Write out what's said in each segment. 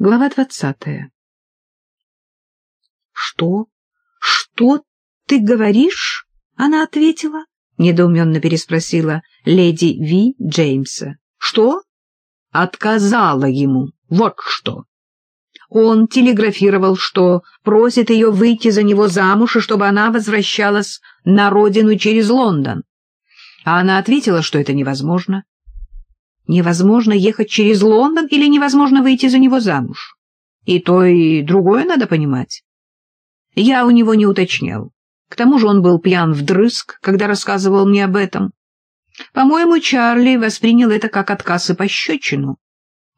Глава двадцатая. «Что? Что ты говоришь?» — она ответила, недоуменно переспросила леди Ви Джеймса. «Что?» «Отказала ему. Вот что!» Он телеграфировал, что просит ее выйти за него замуж, и чтобы она возвращалась на родину через Лондон. А она ответила, что это невозможно. Невозможно ехать через Лондон или невозможно выйти за него замуж. И то, и другое надо понимать. Я у него не уточнял. К тому же он был пьян вдрызг, когда рассказывал мне об этом. По-моему, Чарли воспринял это как отказ и пощечину.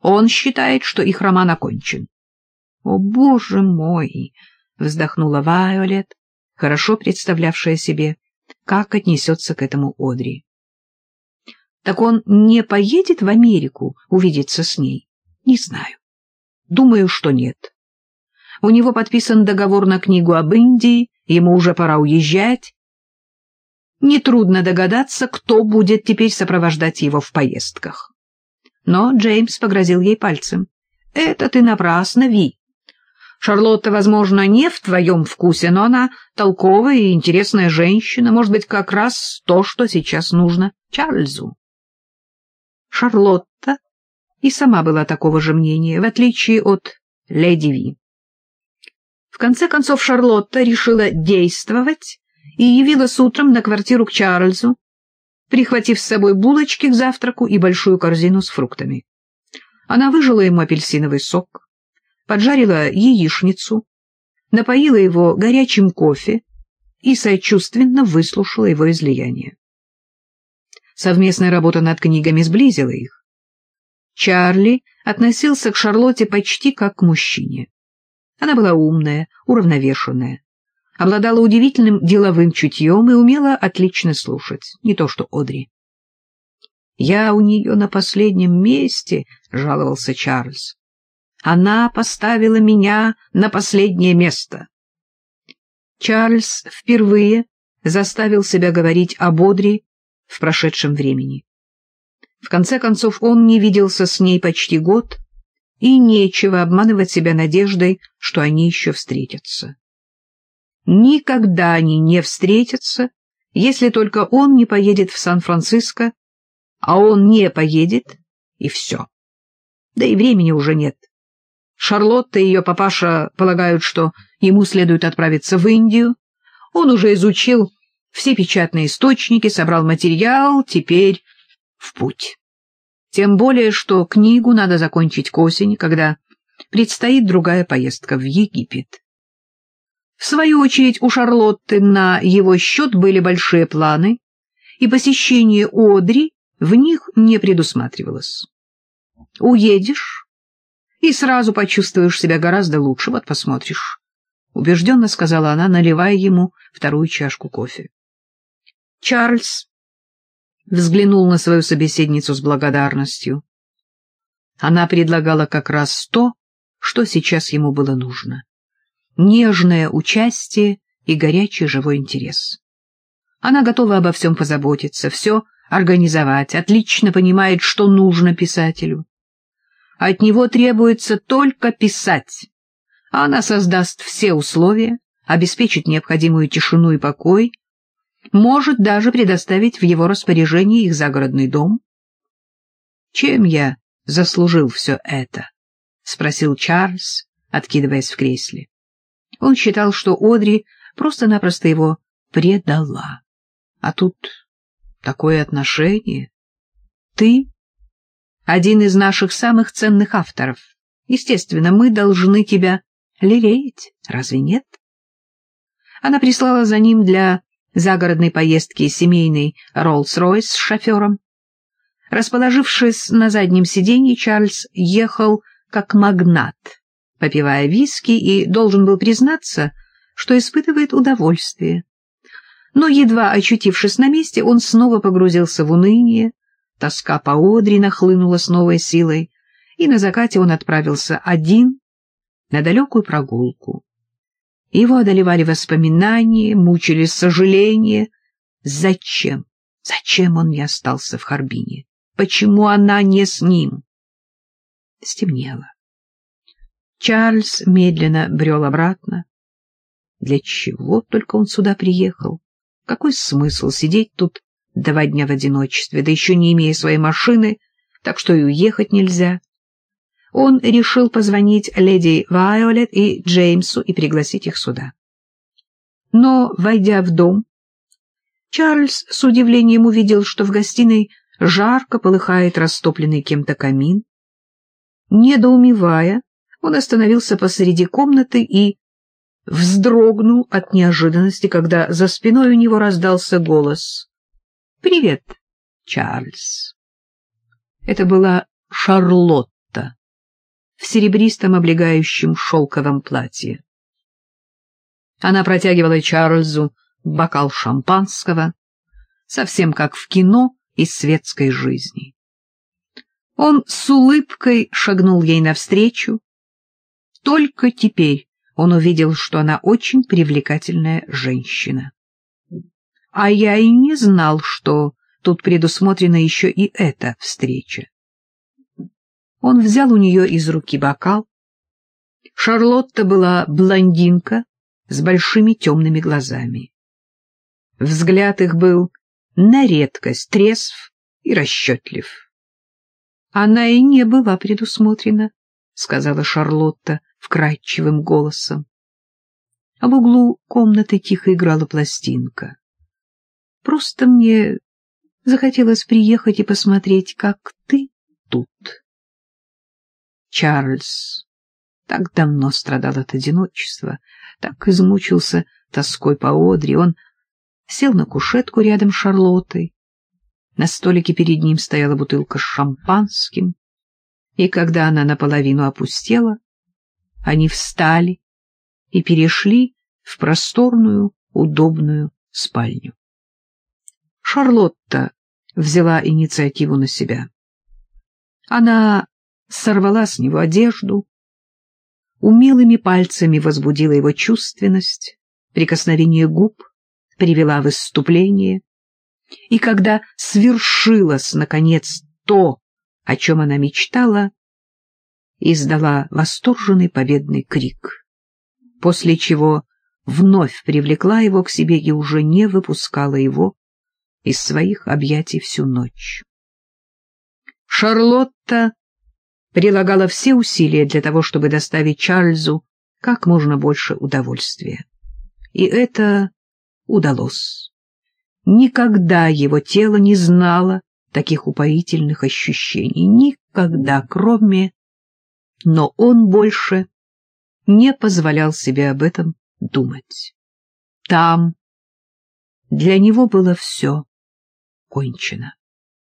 Он считает, что их роман окончен. — О, боже мой! — вздохнула Вайолет, хорошо представлявшая себе, как отнесется к этому Одри. Так он не поедет в Америку увидеться с ней? Не знаю. Думаю, что нет. У него подписан договор на книгу об Индии, ему уже пора уезжать. Нетрудно догадаться, кто будет теперь сопровождать его в поездках. Но Джеймс погрозил ей пальцем. — Это ты напрасно, Ви. Шарлотта, возможно, не в твоем вкусе, но она толковая и интересная женщина, может быть, как раз то, что сейчас нужно Чарльзу. Шарлотта и сама была такого же мнения, в отличие от леди Ви. В конце концов Шарлотта решила действовать и явилась утром на квартиру к Чарльзу, прихватив с собой булочки к завтраку и большую корзину с фруктами. Она выжила ему апельсиновый сок, поджарила яичницу, напоила его горячим кофе и сочувственно выслушала его излияние. Совместная работа над книгами сблизила их. Чарли относился к Шарлотте почти как к мужчине. Она была умная, уравновешенная, обладала удивительным деловым чутьем и умела отлично слушать, не то что Одри. «Я у нее на последнем месте», — жаловался Чарльз. «Она поставила меня на последнее место». Чарльз впервые заставил себя говорить об Одри в прошедшем времени. В конце концов, он не виделся с ней почти год, и нечего обманывать себя надеждой, что они еще встретятся. Никогда они не встретятся, если только он не поедет в Сан-Франциско, а он не поедет, и все. Да и времени уже нет. Шарлотта и ее папаша полагают, что ему следует отправиться в Индию. Он уже изучил все печатные источники, собрал материал, теперь в путь. Тем более, что книгу надо закончить к осени, когда предстоит другая поездка в Египет. В свою очередь у Шарлотты на его счет были большие планы, и посещение Одри в них не предусматривалось. Уедешь и сразу почувствуешь себя гораздо лучше, вот посмотришь, — убежденно сказала она, наливая ему вторую чашку кофе. Чарльз взглянул на свою собеседницу с благодарностью. Она предлагала как раз то, что сейчас ему было нужно. Нежное участие и горячий живой интерес. Она готова обо всем позаботиться, все организовать, отлично понимает, что нужно писателю. От него требуется только писать. Она создаст все условия, обеспечит необходимую тишину и покой, может даже предоставить в его распоряжение их загородный дом. «Чем я заслужил все это?» — спросил Чарльз, откидываясь в кресле. Он считал, что Одри просто-напросто его предала. А тут такое отношение. Ты — один из наших самых ценных авторов. Естественно, мы должны тебя лелеять, разве нет? Она прислала за ним для загородной поездки семейный Роллс-Ройс с шофером. Расположившись на заднем сиденье, Чарльз ехал как магнат, попивая виски, и должен был признаться, что испытывает удовольствие. Но, едва очутившись на месте, он снова погрузился в уныние, тоска по Одри нахлынула с новой силой, и на закате он отправился один на далекую прогулку. Его одолевали воспоминания, мучили сожаления. Зачем? Зачем он не остался в Харбине? Почему она не с ним? Стемнело. Чарльз медленно брел обратно. Для чего только он сюда приехал? Какой смысл сидеть тут два дня в одиночестве, да еще не имея своей машины, так что и уехать нельзя? Он решил позвонить леди Вайолет и Джеймсу и пригласить их сюда. Но, войдя в дом, Чарльз с удивлением увидел, что в гостиной жарко полыхает растопленный кем-то камин. Недоумевая, он остановился посреди комнаты и вздрогнул от неожиданности, когда за спиной у него раздался голос. «Привет, Чарльз». Это была Шарлотта в серебристом облегающем шелковом платье. Она протягивала Чарльзу бокал шампанского, совсем как в кино из светской жизни. Он с улыбкой шагнул ей навстречу. Только теперь он увидел, что она очень привлекательная женщина. А я и не знал, что тут предусмотрена еще и эта встреча. Он взял у нее из руки бокал. Шарлотта была блондинка с большими темными глазами. Взгляд их был на редкость трезв и расчетлив. Она и не была предусмотрена, — сказала Шарлотта вкрадчивым голосом. А в углу комнаты тихо играла пластинка. Просто мне захотелось приехать и посмотреть, как ты тут. Чарльз так давно страдал от одиночества, так измучился тоской по Одри. Он сел на кушетку рядом с Шарлоттой. На столике перед ним стояла бутылка с шампанским, и когда она наполовину опустела, они встали и перешли в просторную, удобную спальню. Шарлотта взяла инициативу на себя. Она сорвала с него одежду, умелыми пальцами возбудила его чувственность, прикосновение губ привела в выступление, и когда свершилось, наконец, то, о чем она мечтала, издала восторженный победный крик, после чего вновь привлекла его к себе и уже не выпускала его из своих объятий всю ночь. Шарлотта прилагала все усилия для того, чтобы доставить Чарльзу как можно больше удовольствия. И это удалось. Никогда его тело не знало таких упоительных ощущений, никогда, кроме... Но он больше не позволял себе об этом думать. Там для него было все кончено.